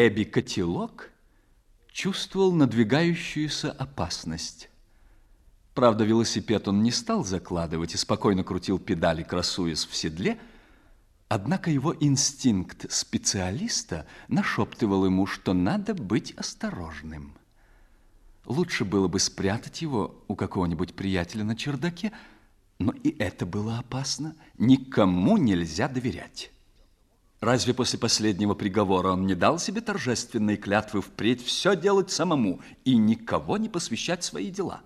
Эбби Котелок чувствовал надвигающуюся опасность. Правда, велосипед он не стал закладывать и спокойно крутил педали, красуясь в седле, однако его инстинкт специалиста нашептывал ему, что надо быть осторожным. Лучше было бы спрятать его у какого-нибудь приятеля на чердаке, но и это было опасно. Никому нельзя доверять. Разве после последнего приговора он не дал себе торжественной клятвы впредь все делать самому и никого не посвящать свои дела?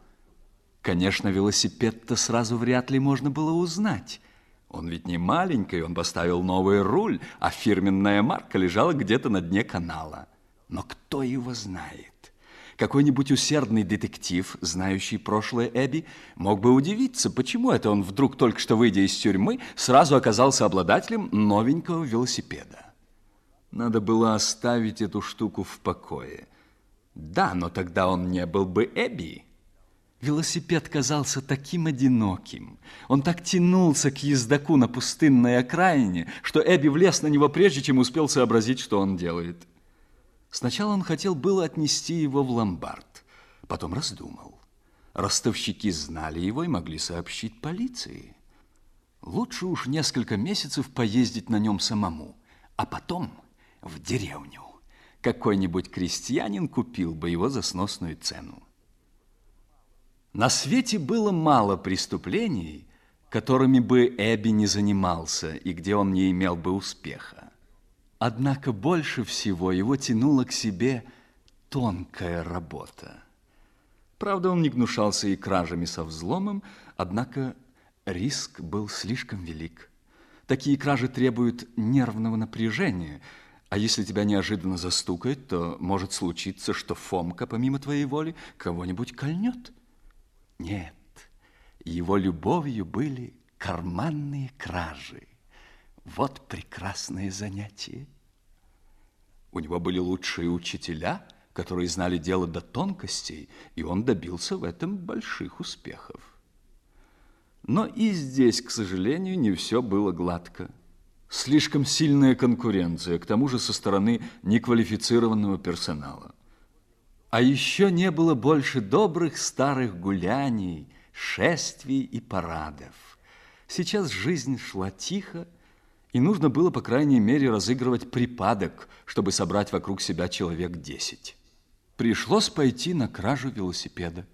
Конечно, велосипед-то сразу вряд ли можно было узнать. Он ведь не маленький, он поставил новый руль, а фирменная марка лежала где-то на дне канала. Но кто его знает? Какой-нибудь усердный детектив, знающий прошлое Эбби, мог бы удивиться, почему это он вдруг, только что выйдя из тюрьмы, сразу оказался обладателем новенького велосипеда. Надо было оставить эту штуку в покое. Да, но тогда он не был бы Эбби. Велосипед казался таким одиноким. Он так тянулся к ездаку на пустынной окраине, что Эбби влез на него прежде, чем успел сообразить, что он делает. Сначала он хотел было отнести его в ломбард, потом раздумал. Ростовщики знали его и могли сообщить полиции. Лучше уж несколько месяцев поездить на нем самому, а потом в деревню. Какой-нибудь крестьянин купил бы его за сносную цену. На свете было мало преступлений, которыми бы Эбби не занимался и где он не имел бы успеха. Однако больше всего его тянула к себе тонкая работа. Правда, он не гнушался и кражами со взломом, однако риск был слишком велик. Такие кражи требуют нервного напряжения, а если тебя неожиданно застукают, то может случиться, что Фомка, помимо твоей воли, кого-нибудь кольнет. Нет, его любовью были карманные кражи. Вот прекрасное занятие. У него были лучшие учителя, которые знали дело до тонкостей, и он добился в этом больших успехов. Но и здесь, к сожалению, не все было гладко. Слишком сильная конкуренция, к тому же со стороны неквалифицированного персонала. А еще не было больше добрых старых гуляний, шествий и парадов. Сейчас жизнь шла тихо, и нужно было, по крайней мере, разыгрывать припадок, чтобы собрать вокруг себя человек десять. Пришлось пойти на кражу велосипеда.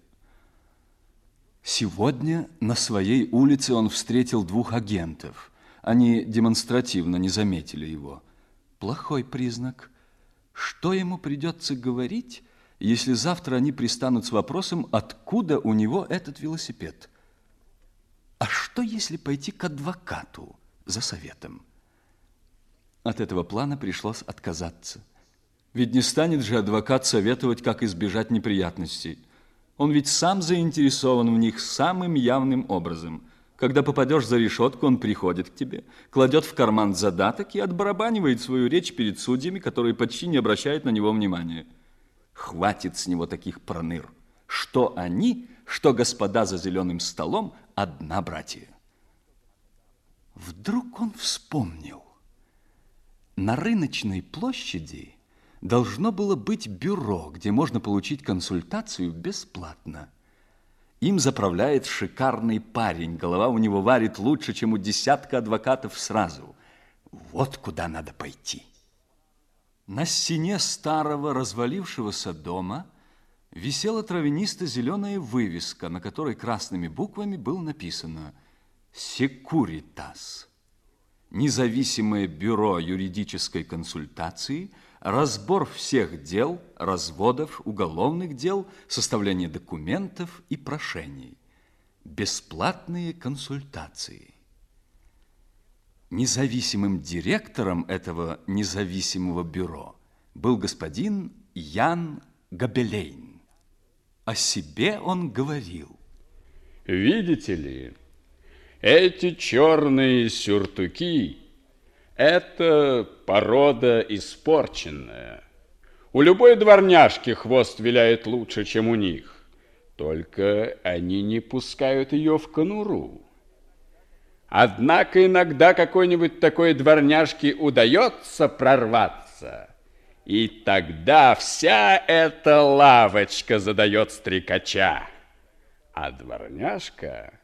Сегодня на своей улице он встретил двух агентов. Они демонстративно не заметили его. Плохой признак. Что ему придется говорить, если завтра они пристанут с вопросом, откуда у него этот велосипед? А что, если пойти к адвокату за советом? От этого плана пришлось отказаться. Ведь не станет же адвокат советовать, как избежать неприятностей. Он ведь сам заинтересован в них самым явным образом. Когда попадешь за решетку, он приходит к тебе, кладет в карман задаток и отбарабанивает свою речь перед судьями, которые почти не обращают на него внимания. Хватит с него таких проныр. Что они, что господа за зеленым столом, одна братья. Вдруг он вспомнил. На рыночной площади должно было быть бюро, где можно получить консультацию бесплатно. Им заправляет шикарный парень, голова у него варит лучше, чем у десятка адвокатов сразу. Вот куда надо пойти. На стене старого развалившегося дома висела травянисто-зеленая вывеска, на которой красными буквами было написано «Секуритас» независимое бюро юридической консультации, разбор всех дел, разводов, уголовных дел, составление документов и прошений, бесплатные консультации. Независимым директором этого независимого бюро был господин Ян Габелейн. О себе он говорил. Видите ли, эти черные сюртуки – это порода испорченная. У любой дворняжки хвост виляет лучше, чем у них. Только они не пускают ее в конуру. Однако иногда какой-нибудь такой дворняжке удается прорваться, И тогда вся эта лавочка задает стрекача. А дворняжка